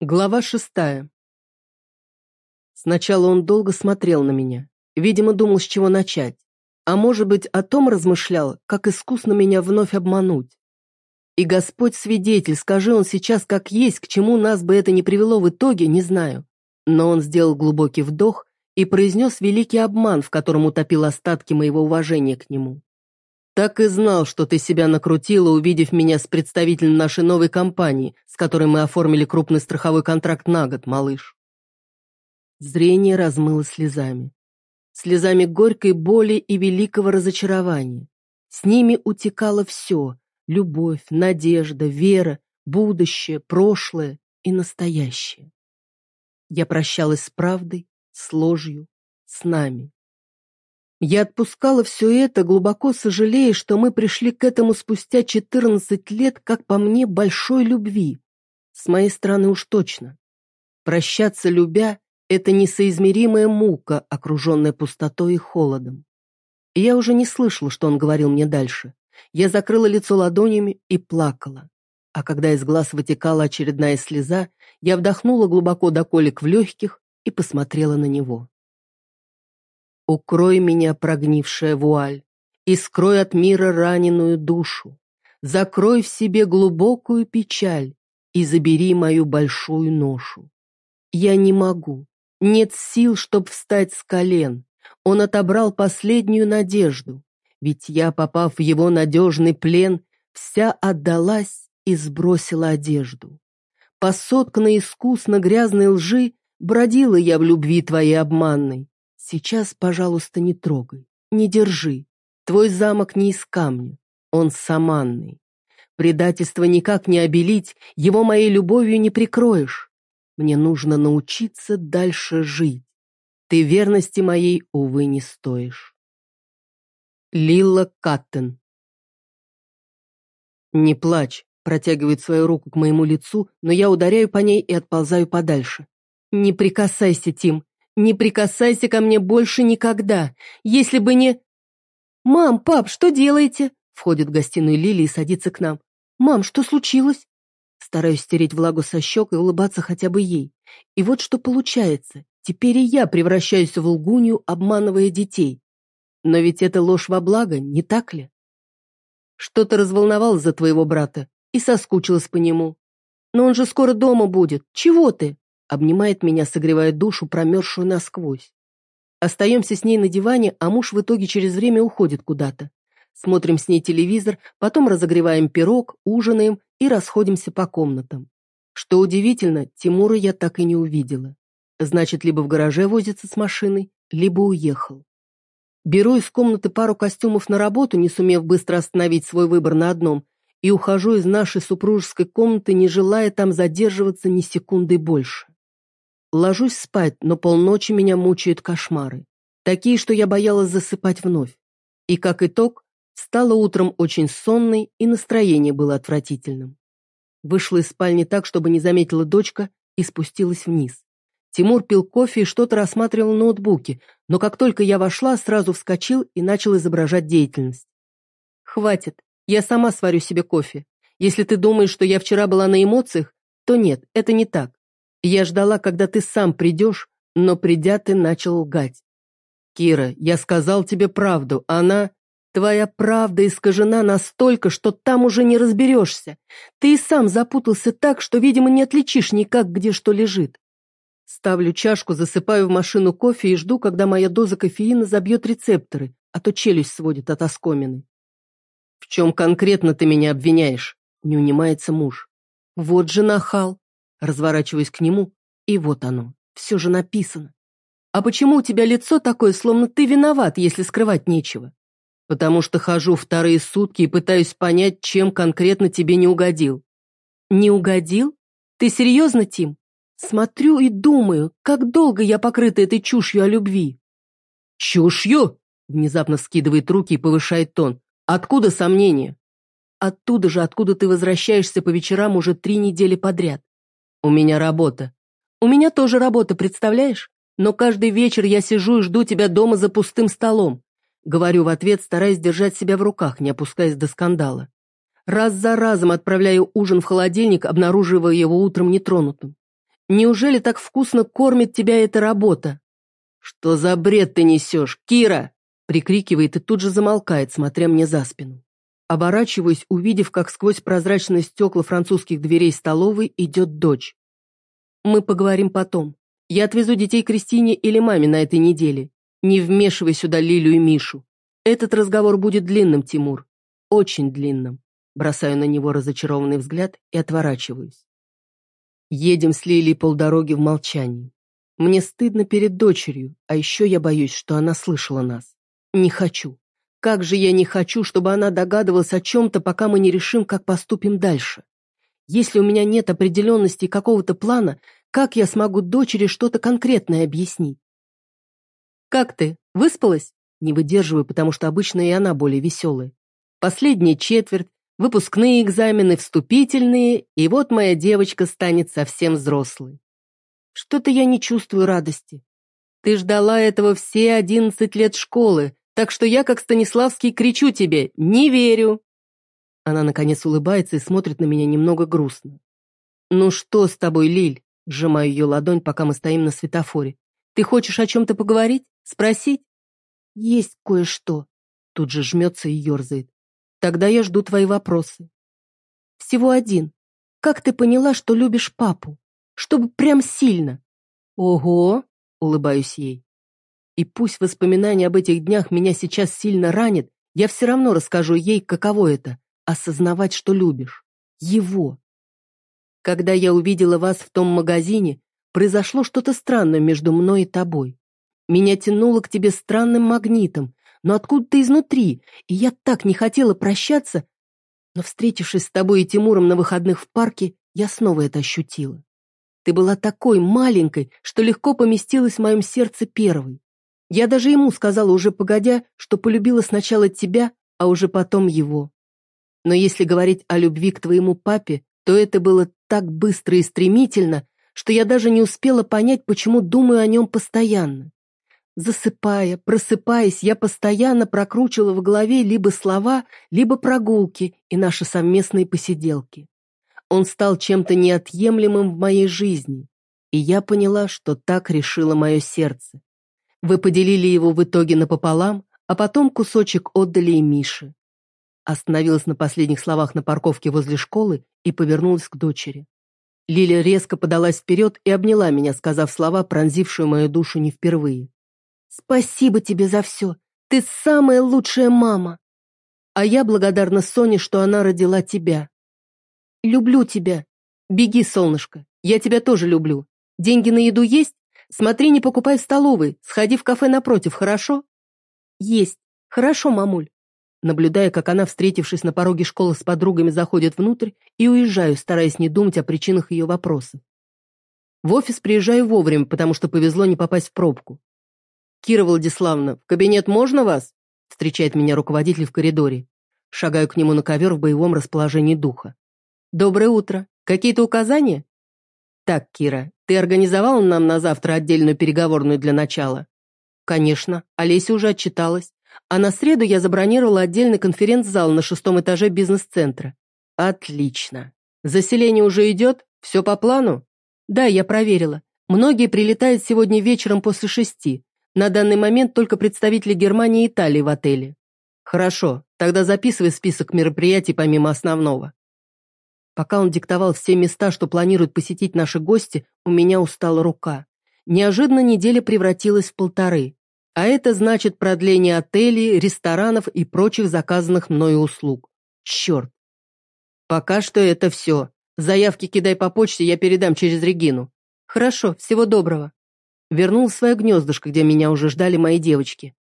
Глава шестая. Сначала он долго смотрел на меня. Видимо, думал, с чего начать. А может быть, о том размышлял, как искусно меня вновь обмануть. И Господь свидетель, скажи он сейчас как есть, к чему нас бы это не привело в итоге, не знаю. Но он сделал глубокий вдох и произнес великий обман, в котором утопил остатки моего уважения к нему. Так и знал, что ты себя накрутила, увидев меня с представителем нашей новой компании, с которой мы оформили крупный страховой контракт на год, малыш. Зрение размыло слезами. Слезами горькой боли и великого разочарования. С ними утекало все — любовь, надежда, вера, будущее, прошлое и настоящее. Я прощалась с правдой, с ложью, с нами. Я отпускала все это, глубоко сожалея, что мы пришли к этому спустя 14 лет, как по мне, большой любви. С моей стороны уж точно. Прощаться любя — это несоизмеримая мука, окруженная пустотой и холодом. И я уже не слышала, что он говорил мне дальше. Я закрыла лицо ладонями и плакала. А когда из глаз вытекала очередная слеза, я вдохнула глубоко до колик в легких и посмотрела на него. Укрой меня, прогнившая вуаль, и скрой от мира раненую душу. Закрой в себе глубокую печаль и забери мою большую ношу. Я не могу, нет сил, чтоб встать с колен. Он отобрал последнюю надежду, ведь я, попав в его надежный плен, вся отдалась и сбросила одежду. По искусно грязной лжи бродила я в любви твоей обманной, Сейчас, пожалуйста, не трогай, не держи. Твой замок не из камня, он саманный. Предательство никак не обелить, его моей любовью не прикроешь. Мне нужно научиться дальше жить. Ты верности моей, увы, не стоишь. Лила Каттен «Не плачь», протягивает свою руку к моему лицу, но я ударяю по ней и отползаю подальше. «Не прикасайся, Тим, не прикасайся ко мне больше никогда, если бы не... «Мам, пап, что делаете?» Входит в гостиную Лили и садится к нам. «Мам, что случилось?» Стараюсь стереть влагу со щек и улыбаться хотя бы ей. И вот что получается. Теперь и я превращаюсь в лгунью, обманывая детей. Но ведь это ложь во благо, не так ли? Что-то разволновал за твоего брата и соскучилась по нему. Но он же скоро дома будет. Чего ты? Обнимает меня, согревая душу, промерзшую насквозь. Остаемся с ней на диване, а муж в итоге через время уходит куда-то. Смотрим с ней телевизор, потом разогреваем пирог, ужинаем и расходимся по комнатам. Что удивительно, Тимура я так и не увидела. Значит, либо в гараже возится с машиной, либо уехал. Беру из комнаты пару костюмов на работу, не сумев быстро остановить свой выбор на одном, и ухожу из нашей супружеской комнаты, не желая там задерживаться ни секунды больше. Ложусь спать, но полночи меня мучают кошмары. Такие, что я боялась засыпать вновь. И как итог, стала утром очень сонной, и настроение было отвратительным. Вышла из спальни так, чтобы не заметила дочка, и спустилась вниз. Тимур пил кофе и что-то рассматривал в ноутбуке, но как только я вошла, сразу вскочил и начал изображать деятельность. «Хватит, я сама сварю себе кофе. Если ты думаешь, что я вчера была на эмоциях, то нет, это не так. Я ждала, когда ты сам придешь, но придя, ты начал лгать. Кира, я сказал тебе правду, она... Твоя правда искажена настолько, что там уже не разберешься. Ты и сам запутался так, что, видимо, не отличишь никак, где что лежит. Ставлю чашку, засыпаю в машину кофе и жду, когда моя доза кофеина забьет рецепторы, а то челюсть сводит от оскомины. «В чем конкретно ты меня обвиняешь?» — не унимается муж. «Вот же нахал. Разворачиваюсь к нему, и вот оно, все же написано. «А почему у тебя лицо такое, словно ты виноват, если скрывать нечего?» «Потому что хожу вторые сутки и пытаюсь понять, чем конкретно тебе не угодил». «Не угодил? Ты серьезно, Тим? Смотрю и думаю, как долго я покрыта этой чушью о любви». «Чушью?» — внезапно скидывает руки и повышает тон. «Откуда сомнения?» «Оттуда же, откуда ты возвращаешься по вечерам уже три недели подряд. У меня работа. У меня тоже работа, представляешь? Но каждый вечер я сижу и жду тебя дома за пустым столом. Говорю в ответ, стараясь держать себя в руках, не опускаясь до скандала. Раз за разом отправляю ужин в холодильник, обнаруживая его утром нетронутым. Неужели так вкусно кормит тебя эта работа? Что за бред ты несешь, Кира? Прикрикивает и тут же замолкает, смотря мне за спину. Оборачиваюсь, увидев, как сквозь прозрачные стекла французских дверей столовой идет дочь. Мы поговорим потом. Я отвезу детей Кристине или маме на этой неделе. Не вмешивай сюда Лилю и Мишу. Этот разговор будет длинным, Тимур. Очень длинным. Бросаю на него разочарованный взгляд и отворачиваюсь. Едем с Лилией полдороги в молчании. Мне стыдно перед дочерью, а еще я боюсь, что она слышала нас. Не хочу. Как же я не хочу, чтобы она догадывалась о чем-то, пока мы не решим, как поступим дальше. Если у меня нет определенности какого-то плана, как я смогу дочери что-то конкретное объяснить? «Как ты? Выспалась?» Не выдерживаю, потому что обычно и она более веселая. Последняя четверть, выпускные экзамены, вступительные, и вот моя девочка станет совсем взрослой. Что-то я не чувствую радости. Ты ждала этого все одиннадцать лет школы, так что я, как Станиславский, кричу тебе «Не верю!» Она, наконец, улыбается и смотрит на меня немного грустно. «Ну что с тобой, Лиль?» Сжимаю ее ладонь, пока мы стоим на светофоре. «Ты хочешь о чем-то поговорить? Спросить?» «Есть кое-что». Тут же жмется и ерзает. «Тогда я жду твои вопросы». «Всего один. Как ты поняла, что любишь папу? Чтобы прям сильно?» «Ого!» — улыбаюсь ей. И пусть воспоминания об этих днях меня сейчас сильно ранят, я все равно расскажу ей, каково это — осознавать, что любишь. Его. Когда я увидела вас в том магазине, произошло что-то странное между мной и тобой. Меня тянуло к тебе странным магнитом, но откуда-то изнутри, и я так не хотела прощаться, но, встретившись с тобой и Тимуром на выходных в парке, я снова это ощутила. Ты была такой маленькой, что легко поместилась в моем сердце первой. Я даже ему сказала уже погодя, что полюбила сначала тебя, а уже потом его. Но если говорить о любви к твоему папе, то это было так быстро и стремительно, что я даже не успела понять, почему думаю о нем постоянно. Засыпая, просыпаясь, я постоянно прокручивала в голове либо слова, либо прогулки и наши совместные посиделки. Он стал чем-то неотъемлемым в моей жизни, и я поняла, что так решило мое сердце. Вы поделили его в итоге напополам, а потом кусочек отдали и Мише. Остановилась на последних словах на парковке возле школы и повернулась к дочери. Лиля резко подалась вперед и обняла меня, сказав слова, пронзившую мою душу не впервые. «Спасибо тебе за все. Ты самая лучшая мама. А я благодарна Соне, что она родила тебя. Люблю тебя. Беги, солнышко. Я тебя тоже люблю. Деньги на еду есть? Смотри, не покупай в столовой, сходи в кафе напротив, хорошо?» «Есть. Хорошо, мамуль». Наблюдая, как она, встретившись на пороге школы с подругами, заходит внутрь, и уезжаю, стараясь не думать о причинах ее вопросов. В офис приезжаю вовремя, потому что повезло не попасть в пробку. «Кира Владиславовна, в кабинет можно вас?» встречает меня руководитель в коридоре. Шагаю к нему на ковер в боевом расположении духа. «Доброе утро. Какие-то указания?» «Так, Кира, ты организовала нам на завтра отдельную переговорную для начала?» «Конечно. Олеся уже отчиталась. А на среду я забронировала отдельный конференц-зал на шестом этаже бизнес-центра». «Отлично. Заселение уже идет? Все по плану?» «Да, я проверила. Многие прилетают сегодня вечером после шести. На данный момент только представители Германии и Италии в отеле». «Хорошо. Тогда записывай список мероприятий помимо основного». Пока он диктовал все места, что планируют посетить наши гости, у меня устала рука. Неожиданно неделя превратилась в полторы. А это значит продление отелей, ресторанов и прочих заказанных мною услуг. Черт. Пока что это все. Заявки кидай по почте, я передам через Регину. Хорошо, всего доброго. Вернул в свое гнездышко, где меня уже ждали мои девочки.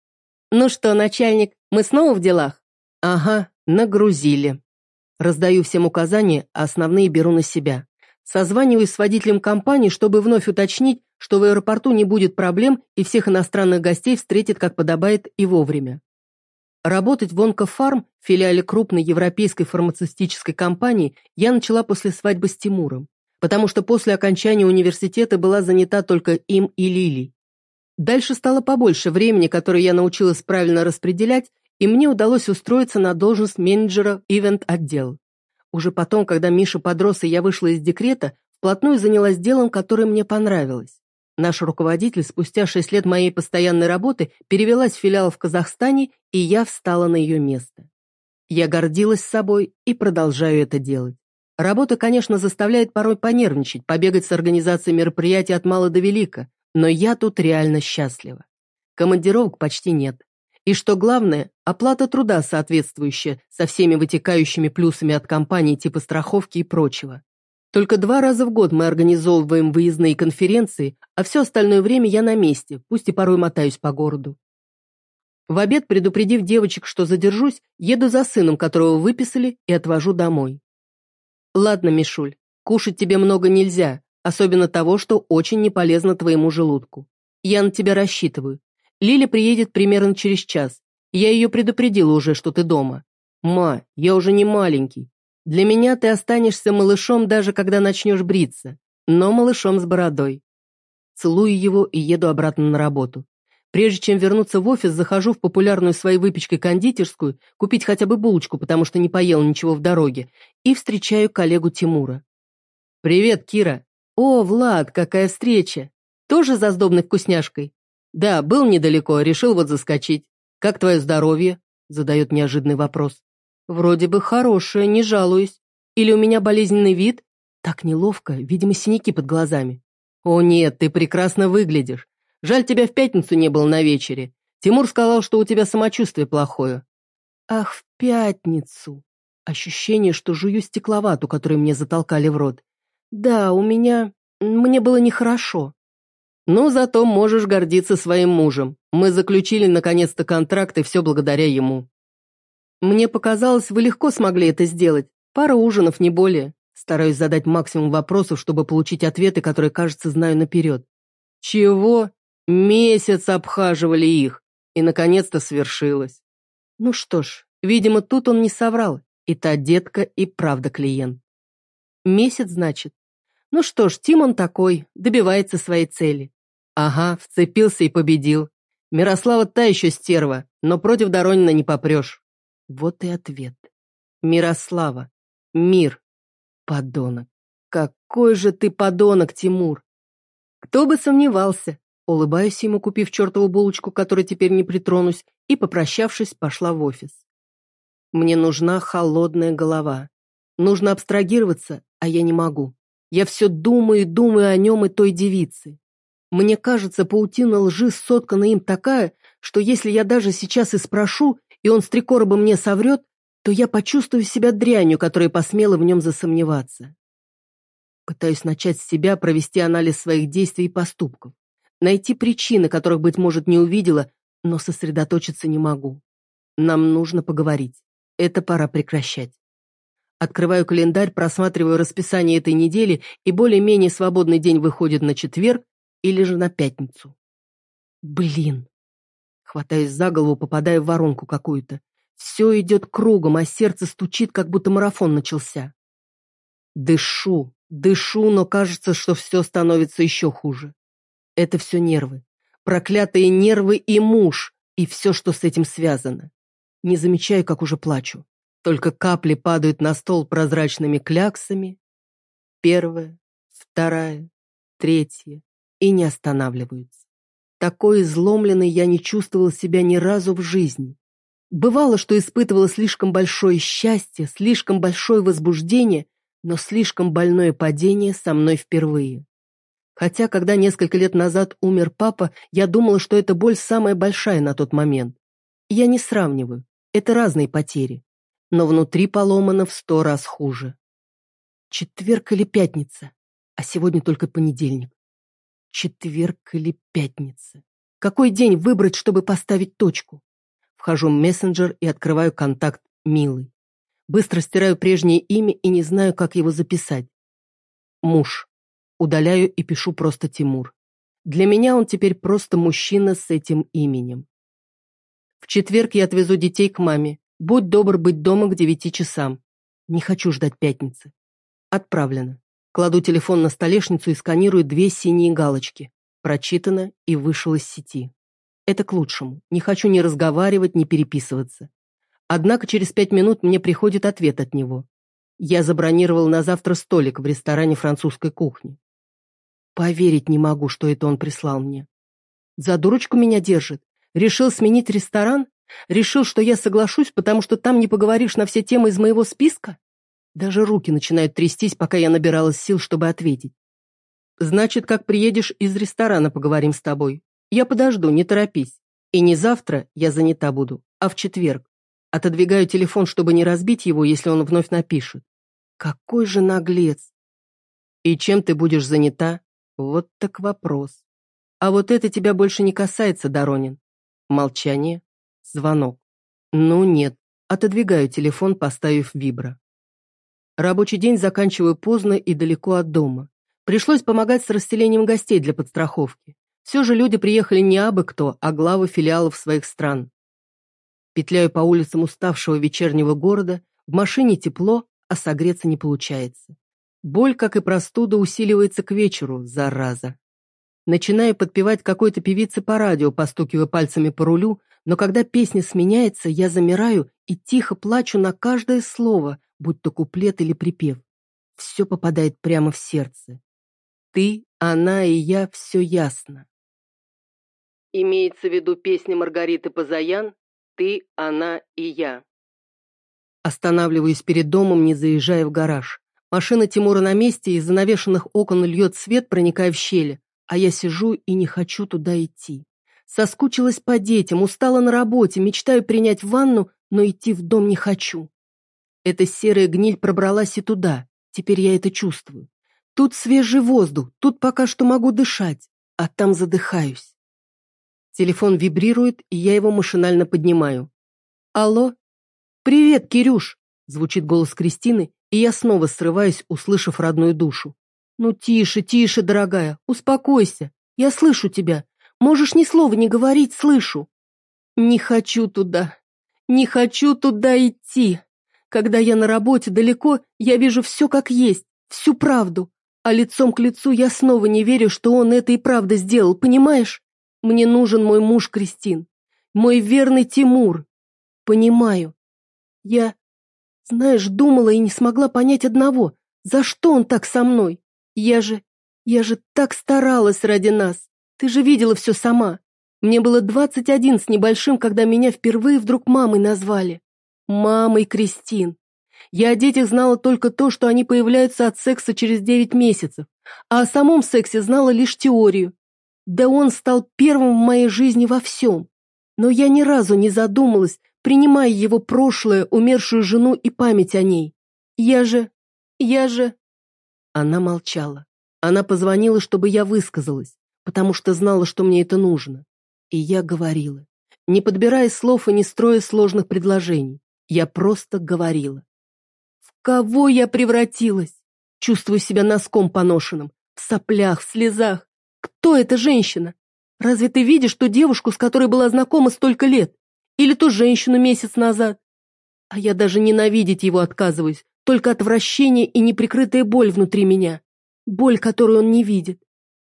Ну что, начальник, мы снова в делах? Ага, нагрузили. Раздаю всем указания, а основные беру на себя. Созваниваюсь с водителем компании, чтобы вновь уточнить, что в аэропорту не будет проблем и всех иностранных гостей встретит, как подобает, и вовремя. Работать в Онкофарм, филиале крупной европейской фармацевтической компании, я начала после свадьбы с Тимуром, потому что после окончания университета была занята только им и Лилей. Дальше стало побольше времени, которое я научилась правильно распределять, и мне удалось устроиться на должность менеджера ивент-отдел. Уже потом, когда Миша подрос и я вышла из декрета, вплотную занялась делом, которое мне понравилось. Наш руководитель спустя шесть лет моей постоянной работы перевелась в филиал в Казахстане, и я встала на ее место. Я гордилась собой и продолжаю это делать. Работа, конечно, заставляет порой понервничать, побегать с организацией мероприятий от мала до велика, но я тут реально счастлива. Командировок почти нет. И что главное, оплата труда соответствующая, со всеми вытекающими плюсами от компании типа страховки и прочего. Только два раза в год мы организовываем выездные конференции, а все остальное время я на месте, пусть и порой мотаюсь по городу. В обед, предупредив девочек, что задержусь, еду за сыном, которого выписали, и отвожу домой. Ладно, Мишуль, кушать тебе много нельзя, особенно того, что очень не полезно твоему желудку. Я на тебя рассчитываю. Лиля приедет примерно через час. Я ее предупредила уже, что ты дома. Ма, я уже не маленький. Для меня ты останешься малышом, даже когда начнешь бриться, но малышом с бородой. Целую его и еду обратно на работу. Прежде чем вернуться в офис, захожу в популярную своей выпечкой кондитерскую, купить хотя бы булочку, потому что не поел ничего в дороге, и встречаю коллегу Тимура. «Привет, Кира!» «О, Влад, какая встреча! Тоже за сдобной вкусняшкой?» «Да, был недалеко, решил вот заскочить. Как твое здоровье?» Задает неожиданный вопрос. Вроде бы хорошая, не жалуюсь. Или у меня болезненный вид? Так неловко, видимо, синяки под глазами. О нет, ты прекрасно выглядишь. Жаль, тебя в пятницу не было на вечере. Тимур сказал, что у тебя самочувствие плохое. Ах, в пятницу. Ощущение, что жую стекловату, которую мне затолкали в рот. Да, у меня... Мне было нехорошо. Но зато можешь гордиться своим мужем. Мы заключили наконец-то контракт, и все благодаря ему. Мне показалось, вы легко смогли это сделать. Пара ужинов, не более. Стараюсь задать максимум вопросов, чтобы получить ответы, которые, кажется, знаю наперед. Чего? Месяц обхаживали их. И, наконец-то, свершилось. Ну что ж, видимо, тут он не соврал. И та детка, и правда клиент. Месяц, значит? Ну что ж, Тим он такой, добивается своей цели. Ага, вцепился и победил. Мирослава та еще стерва, но против Доронина не попрешь. Вот и ответ. Мирослава. Мир. Подонок. Какой же ты подонок, Тимур. Кто бы сомневался. Улыбаюсь ему, купив чертову булочку, которой теперь не притронусь, и, попрощавшись, пошла в офис. Мне нужна холодная голова. Нужно абстрагироваться, а я не могу. Я все думаю и думаю о нем и той девице. Мне кажется, паутина лжи соткана им такая, что если я даже сейчас и спрошу, и он с три мне соврет, то я почувствую себя дрянью, которая посмела в нем засомневаться. Пытаюсь начать с себя провести анализ своих действий и поступков, найти причины, которых, быть может, не увидела, но сосредоточиться не могу. Нам нужно поговорить. Это пора прекращать. Открываю календарь, просматриваю расписание этой недели, и более-менее свободный день выходит на четверг или же на пятницу. Блин, Хватаюсь за голову, попадая в воронку какую-то. Все идет кругом, а сердце стучит, как будто марафон начался. Дышу, дышу, но кажется, что все становится еще хуже. Это все нервы. Проклятые нервы и муж, и все, что с этим связано. Не замечаю, как уже плачу. Только капли падают на стол прозрачными кляксами. Первая, вторая, третья. И не останавливаются. Такой изломленной я не чувствовала себя ни разу в жизни. Бывало, что испытывала слишком большое счастье, слишком большое возбуждение, но слишком больное падение со мной впервые. Хотя, когда несколько лет назад умер папа, я думала, что эта боль самая большая на тот момент. Я не сравниваю, это разные потери. Но внутри поломано в сто раз хуже. Четверг или пятница, а сегодня только понедельник. Четверг или пятница. Какой день выбрать, чтобы поставить точку? Вхожу в мессенджер и открываю контакт «Милый». Быстро стираю прежнее имя и не знаю, как его записать. Муж. Удаляю и пишу просто Тимур. Для меня он теперь просто мужчина с этим именем. В четверг я отвезу детей к маме. Будь добр быть дома к девяти часам. Не хочу ждать пятницы. Отправлено. Кладу телефон на столешницу и сканирую две синие галочки. Прочитано и вышел из сети. Это к лучшему. Не хочу ни разговаривать, ни переписываться. Однако через пять минут мне приходит ответ от него. Я забронировал на завтра столик в ресторане французской кухни. Поверить не могу, что это он прислал мне. За дурочку меня держит. Решил сменить ресторан? Решил, что я соглашусь, потому что там не поговоришь на все темы из моего списка? Даже руки начинают трястись, пока я набиралась сил, чтобы ответить. Значит, как приедешь из ресторана, поговорим с тобой. Я подожду, не торопись. И не завтра я занята буду, а в четверг. Отодвигаю телефон, чтобы не разбить его, если он вновь напишет. Какой же наглец! И чем ты будешь занята? Вот так вопрос. А вот это тебя больше не касается, Доронин. Молчание. Звонок. Ну нет. Отодвигаю телефон, поставив вибро. Рабочий день заканчиваю поздно и далеко от дома. Пришлось помогать с расселением гостей для подстраховки. Все же люди приехали не абы кто, а главы филиалов своих стран. Петляю по улицам уставшего вечернего города, в машине тепло, а согреться не получается. Боль, как и простуда, усиливается к вечеру, зараза. Начинаю подпевать какой-то певице по радио, постукивая пальцами по рулю, но когда песня сменяется, я замираю и тихо плачу на каждое слово, будь то куплет или припев. Все попадает прямо в сердце. Ты, она и я, все ясно. Имеется в виду песня Маргариты Позаян «Ты, она и я». Останавливаюсь перед домом, не заезжая в гараж. Машина Тимура на месте, из занавешенных окон льет свет, проникая в щели, а я сижу и не хочу туда идти. Соскучилась по детям, устала на работе, мечтаю принять ванну, но идти в дом не хочу. Эта серая гниль пробралась и туда, теперь я это чувствую. Тут свежий воздух, тут пока что могу дышать, а там задыхаюсь. Телефон вибрирует, и я его машинально поднимаю. «Алло?» «Привет, Кирюш!» — звучит голос Кристины, и я снова срываюсь, услышав родную душу. «Ну тише, тише, дорогая, успокойся. Я слышу тебя. Можешь ни слова не говорить, слышу». «Не хочу туда. Не хочу туда идти. Когда я на работе далеко, я вижу все как есть, всю правду. А лицом к лицу я снова не верю, что он это и правда сделал, понимаешь? Мне нужен мой муж Кристин. Мой верный Тимур. Понимаю. Я знаешь, думала и не смогла понять одного. За что он так со мной? Я же... Я же так старалась ради нас. Ты же видела все сама. Мне было двадцать один с небольшим, когда меня впервые вдруг мамой назвали. Мамой Кристин. Я о детях знала только то, что они появляются от секса через девять месяцев, а о самом сексе знала лишь теорию. Да он стал первым в моей жизни во всем. Но я ни разу не задумалась, принимая его прошлое, умершую жену и память о ней. Я же... я же...» Она молчала. Она позвонила, чтобы я высказалась, потому что знала, что мне это нужно. И я говорила, не подбирая слов и не строя сложных предложений. Я просто говорила. В кого я превратилась? Чувствую себя носком поношенным, в соплях, в слезах. Кто эта женщина? Разве ты видишь ту девушку, с которой была знакома столько лет? Или ту женщину месяц назад. А я даже ненавидеть его отказываюсь, только отвращение и неприкрытая боль внутри меня. Боль, которую он не видит.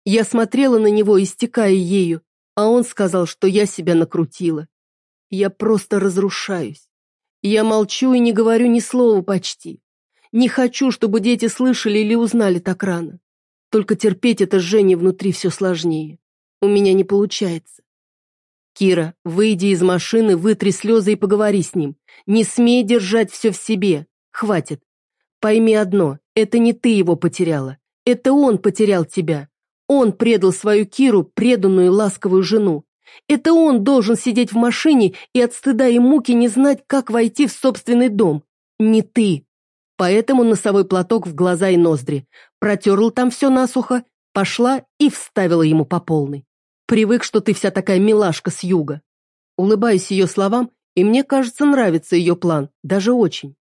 Я смотрела на него, истекая ею, а он сказал, что я себя накрутила. Я просто разрушаюсь. Я молчу и не говорю ни слова почти. Не хочу, чтобы дети слышали или узнали так рано. Только терпеть это жжение внутри все сложнее. У меня не получается. «Кира, выйди из машины, вытри слезы и поговори с ним. Не смей держать все в себе. Хватит. Пойми одно, это не ты его потеряла. Это он потерял тебя. Он предал свою Киру, преданную ласковую жену. Это он должен сидеть в машине и от стыда и муки не знать, как войти в собственный дом. Не ты. Поэтому носовой платок в глаза и ноздри. Протерла там все насухо, пошла и вставила ему по полной. Привык, что ты вся такая милашка с юга. Улыбаюсь ее словам, и мне кажется, нравится ее план, даже очень.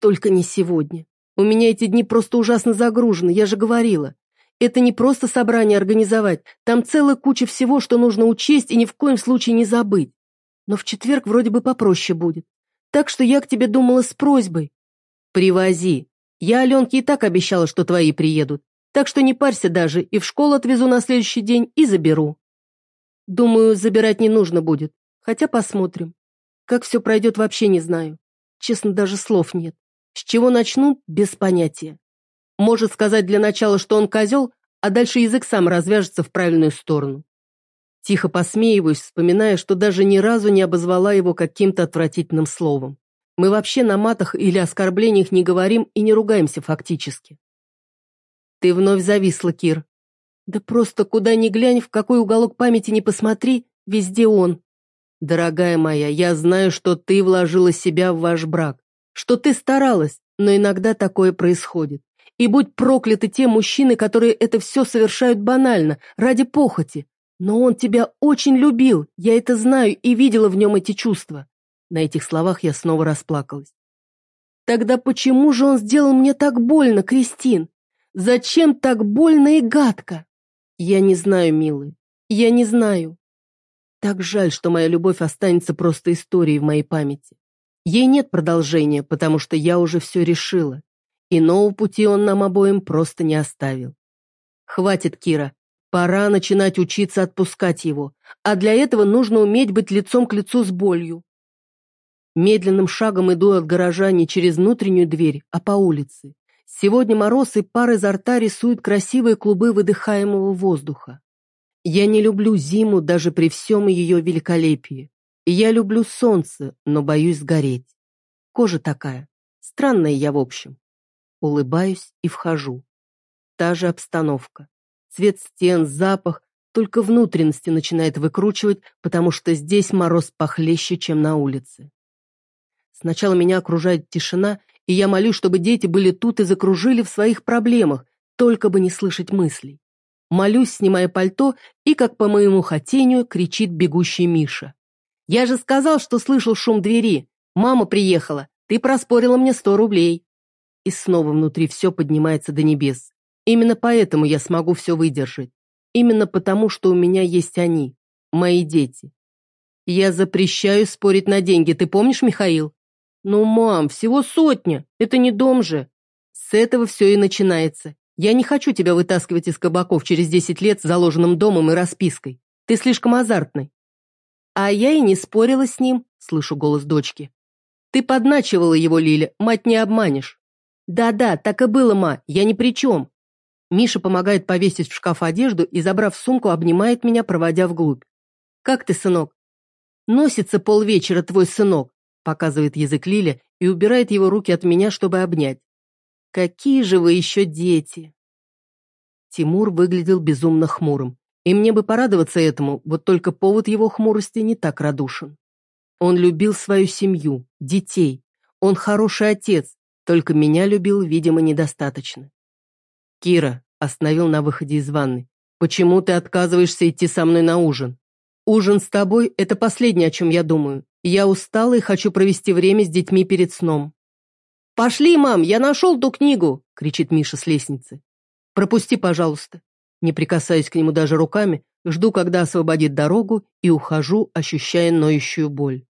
Только не сегодня. У меня эти дни просто ужасно загружены, я же говорила. Это не просто собрание организовать, там целая куча всего, что нужно учесть и ни в коем случае не забыть. Но в четверг вроде бы попроще будет. Так что я к тебе думала с просьбой. Привози. Я Аленке и так обещала, что твои приедут. Так что не парься даже, и в школу отвезу на следующий день и заберу. Думаю, забирать не нужно будет. Хотя посмотрим. Как все пройдет, вообще не знаю. Честно, даже слов нет. С чего начну, без понятия. Может сказать для начала, что он козел, а дальше язык сам развяжется в правильную сторону. Тихо посмеиваюсь, вспоминая, что даже ни разу не обозвала его каким-то отвратительным словом. Мы вообще на матах или оскорблениях не говорим и не ругаемся фактически. Ты вновь зависла, Кир. Да просто куда ни глянь, в какой уголок памяти не посмотри, везде он. Дорогая моя, я знаю, что ты вложила себя в ваш брак, что ты старалась, но иногда такое происходит. И будь прокляты те мужчины, которые это все совершают банально, ради похоти. Но он тебя очень любил, я это знаю и видела в нем эти чувства. На этих словах я снова расплакалась. Тогда почему же он сделал мне так больно, Кристин? Зачем так больно и гадко? Я не знаю, милый, я не знаю. Так жаль, что моя любовь останется просто историей в моей памяти. Ей нет продолжения, потому что я уже все решила. Иного пути он нам обоим просто не оставил. Хватит, Кира. Пора начинать учиться отпускать его, а для этого нужно уметь быть лицом к лицу с болью. Медленным шагом иду от гаража не через внутреннюю дверь, а по улице. Сегодня мороз и пар изо рта рисуют красивые клубы выдыхаемого воздуха. Я не люблю зиму даже при всем ее великолепии. Я люблю солнце, но боюсь сгореть. Кожа такая. Странная я в общем. Улыбаюсь и вхожу. Та же обстановка. Цвет стен, запах, только внутренности начинает выкручивать, потому что здесь мороз похлеще, чем на улице. Сначала меня окружает тишина, и я молю, чтобы дети были тут и закружили в своих проблемах, только бы не слышать мыслей. Молюсь, снимая пальто, и, как по моему хотению, кричит бегущий Миша. «Я же сказал, что слышал шум двери. Мама приехала. Ты проспорила мне сто рублей». И снова внутри все поднимается до небес. Именно поэтому я смогу все выдержать. Именно потому, что у меня есть они, мои дети. Я запрещаю спорить на деньги, ты помнишь, Михаил? «Ну, мам, всего сотня, это не дом же». С этого все и начинается. Я не хочу тебя вытаскивать из кабаков через десять лет с заложенным домом и распиской. Ты слишком азартный. А я и не спорила с ним, слышу голос дочки. Ты подначивала его, Лиля, мать не обманешь. Да-да, так и было, ма, я ни при чем. Миша помогает повесить в шкаф одежду и, забрав сумку, обнимает меня, проводя вглубь. Как ты, сынок? Носится полвечера твой сынок. Показывает язык Лиля и убирает его руки от меня, чтобы обнять. Какие же вы еще дети! Тимур выглядел безумно хмурым. И мне бы порадоваться этому, вот только повод его хмурости не так радушен. Он любил свою семью, детей. Он хороший отец, только меня любил, видимо, недостаточно. «Кира», — остановил на выходе из ванны, «почему ты отказываешься идти со мной на ужин? Ужин с тобой — это последнее, о чем я думаю. Я устала и хочу провести время с детьми перед сном. «Пошли, мам, я нашел ту книгу!» — кричит Миша с лестницы. «Пропусти, пожалуйста». Не прикасаясь к нему даже руками, жду, когда освободит дорогу, и ухожу, ощущая ноющую боль.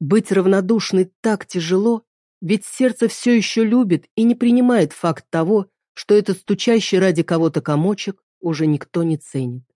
Быть равнодушной так тяжело, ведь сердце все еще любит и не принимает факт того, что этот стучащий ради кого-то комочек уже никто не ценит.